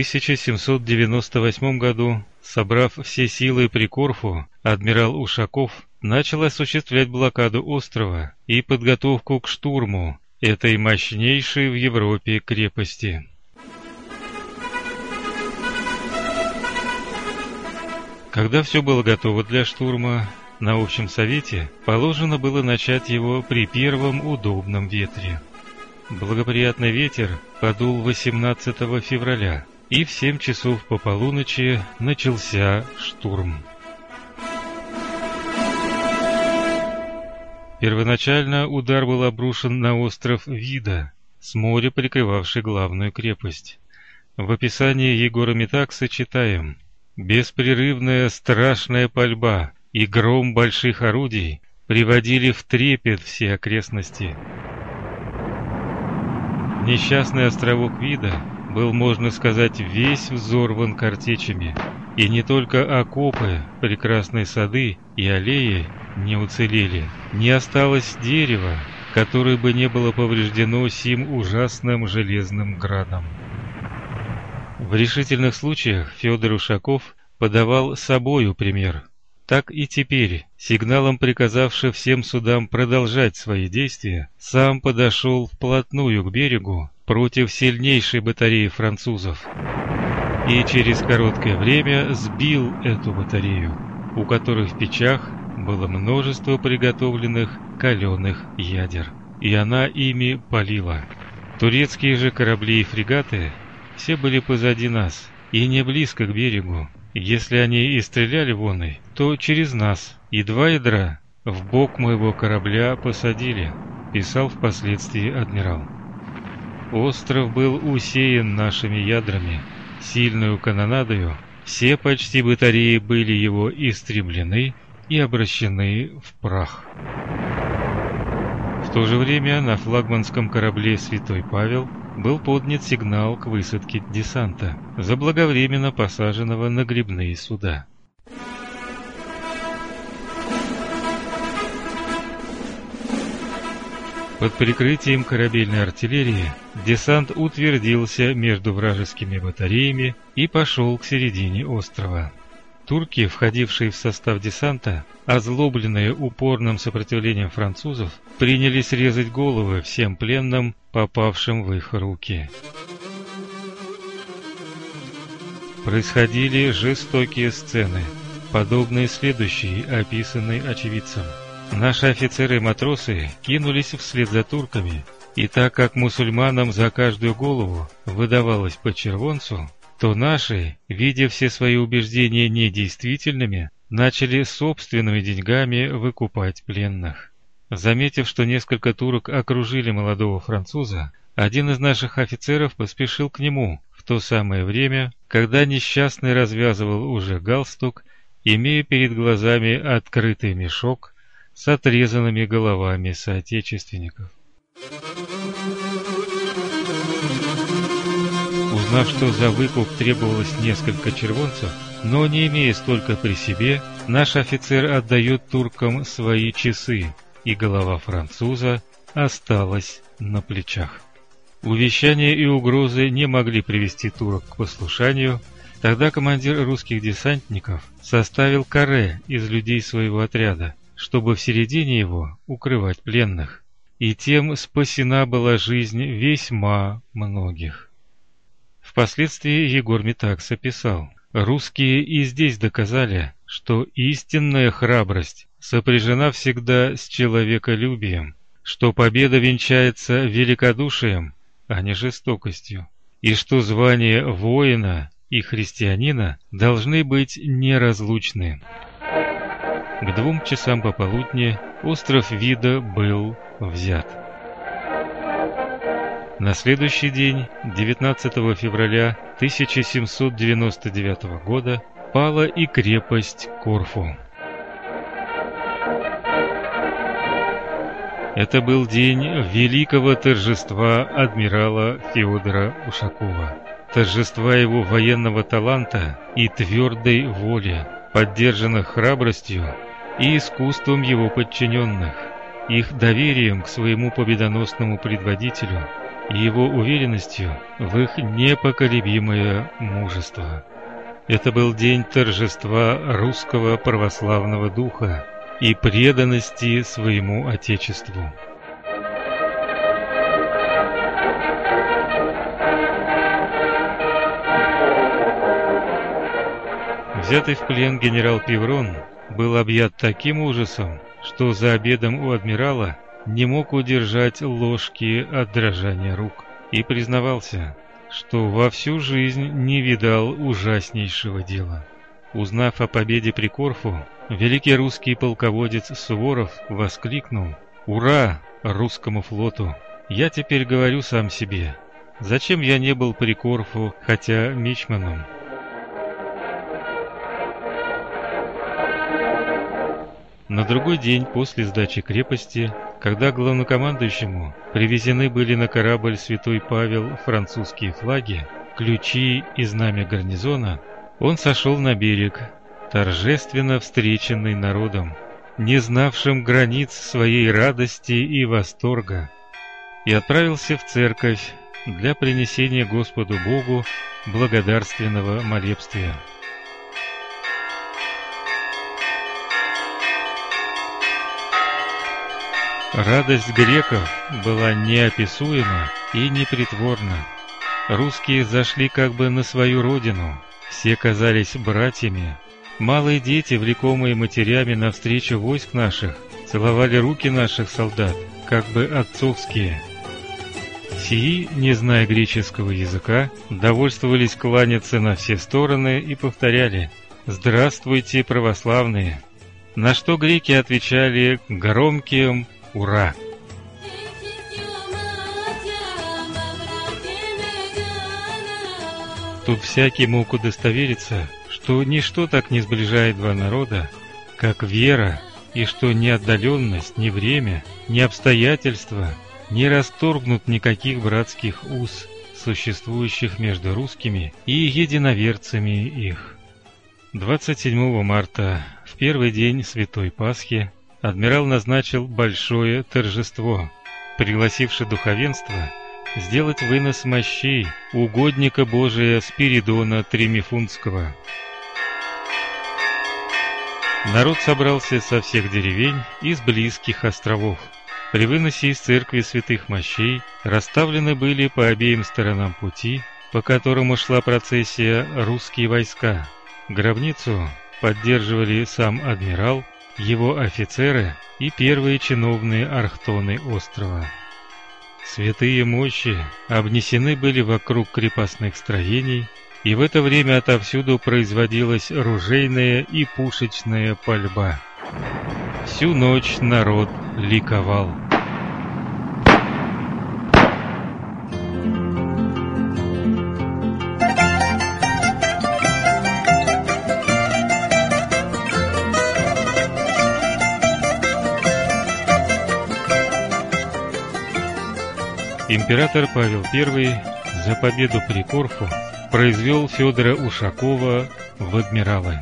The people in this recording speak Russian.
1798 году, собрав все силы при Корфу, адмирал Ушаков начал осуществлять блокаду острова и подготовку к штурму этой мощнейшей в Европе крепости. Когда все было готово для штурма, на общем совете положено было начать его при первом удобном ветре. Благоприятный ветер подул 18 февраля, и в 7 часов по полуночи начался штурм. Первоначально удар был обрушен на остров Вида, с моря прикрывавший главную крепость. В описании Егора Метакса читаем «Беспрерывная страшная пальба и гром больших орудий приводили в трепет все окрестности». Несчастный островок Вида был, можно сказать, весь взорван картечами, и не только окопы, прекрасные сады и аллеи не уцелели, не осталось дерева, которое бы не было повреждено сим ужасным железным градом. В решительных случаях Федор Ушаков подавал собою пример. Так и теперь, сигналом приказавший всем судам продолжать свои действия, сам подошел вплотную к берегу против сильнейшей батареи французов и через короткое время сбил эту батарею, у которой в печах было множество приготовленных каленых ядер, и она ими полила. Турецкие же корабли и фрегаты все были позади нас и не близко к берегу. Если они и стреляли воной, то через нас, и два ядра в бок моего корабля посадили, писал впоследствии адмирал. Остров был усеян нашими ядрами, сильную канонадою, все почти батареи были его истреблены и обращены в прах. В то же время на флагманском корабле «Святой Павел» был поднят сигнал к высадке десанта, заблаговременно посаженного на грибные суда. Под прикрытием корабельной артиллерии десант утвердился между вражескими батареями и пошел к середине острова. Турки, входившие в состав десанта, озлобленные упорным сопротивлением французов, принялись резать головы всем пленным, попавшим в их руки. Происходили жестокие сцены, подобные следующей, описанной очевидцем. Наши офицеры и матросы кинулись вслед за турками, и так как мусульманам за каждую голову выдавалось по червонцу, то наши, видя все свои убеждения недействительными, начали собственными деньгами выкупать пленных. Заметив, что несколько турок окружили молодого француза, один из наших офицеров поспешил к нему в то самое время, когда несчастный развязывал уже галстук, имея перед глазами открытый мешок с отрезанными головами соотечественников. Узнав, что за выкуп требовалось несколько червонцев, но не имея столько при себе, наш офицер отдает туркам свои часы, и голова француза осталась на плечах. Увещания и угрозы не могли привести турок к послушанию, тогда командир русских десантников составил каре из людей своего отряда, чтобы в середине его укрывать пленных, и тем спасена была жизнь весьма многих. Впоследствии Егор Метакс описал, русские и здесь доказали, что истинная храбрость сопряжена всегда с человеколюбием, что победа венчается великодушием, а не жестокостью, и что звание воина и христианина должны быть неразлучны. К двум часам пополудни остров Вида был взят. На следующий день, 19 февраля 1799 года, пала и крепость Корфу. Это был день великого торжества адмирала Феодора Ушакова, торжества его военного таланта и твердой воли, поддержанных храбростью и искусством его подчиненных, их доверием к своему победоносному предводителю и его уверенностью в их непоколебимое мужество. Это был день торжества русского православного духа и преданности своему Отечеству. Взятый в плен генерал Певрон был объят таким ужасом, что за обедом у адмирала не мог удержать ложки от дрожания рук и признавался, что во всю жизнь не видал ужаснейшего дела. Узнав о победе при Корфу, великий русский полководец Суворов воскликнул «Ура русскому флоту! Я теперь говорю сам себе, зачем я не был при Корфу, хотя мичманом?» На другой день после сдачи крепости, когда главнокомандующему привезены были на корабль Святой Павел французские флаги, ключи и знамя гарнизона, он сошел на берег, торжественно встреченный народом, не знавшим границ своей радости и восторга, и отправился в церковь для принесения Господу Богу благодарственного молебствия. Радость греков была неописуема и непритворна. Русские зашли как бы на свою родину, все казались братьями. Малые дети, влекомые матерями навстречу войск наших, целовали руки наших солдат, как бы отцовские. Сии, не зная греческого языка, довольствовались кланяться на все стороны и повторяли «Здравствуйте, православные!» На что греки отвечали громким Ура! Тут всякий мог удостовериться, что ничто так не сближает два народа, как вера, и что ни отдаленность, ни время, ни обстоятельства не расторгнут никаких братских уз, существующих между русскими и единоверцами их. 27 марта, в первый день Святой Пасхи, адмирал назначил большое торжество, пригласивший духовенство сделать вынос мощей угодника Божия Спиридона Тремифунского. Народ собрался со всех деревень и с близких островов. При выносе из церкви святых мощей расставлены были по обеим сторонам пути, по которому шла процессия русские войска. Гробницу поддерживали сам адмирал, его офицеры и первые чиновные архтоны острова. Святые мощи обнесены были вокруг крепостных строений, и в это время отовсюду производилась ружейная и пушечная пальба. Всю ночь народ ликовал. Император Павел I за победу при Корфу произвел Федора Ушакова в адмиралы.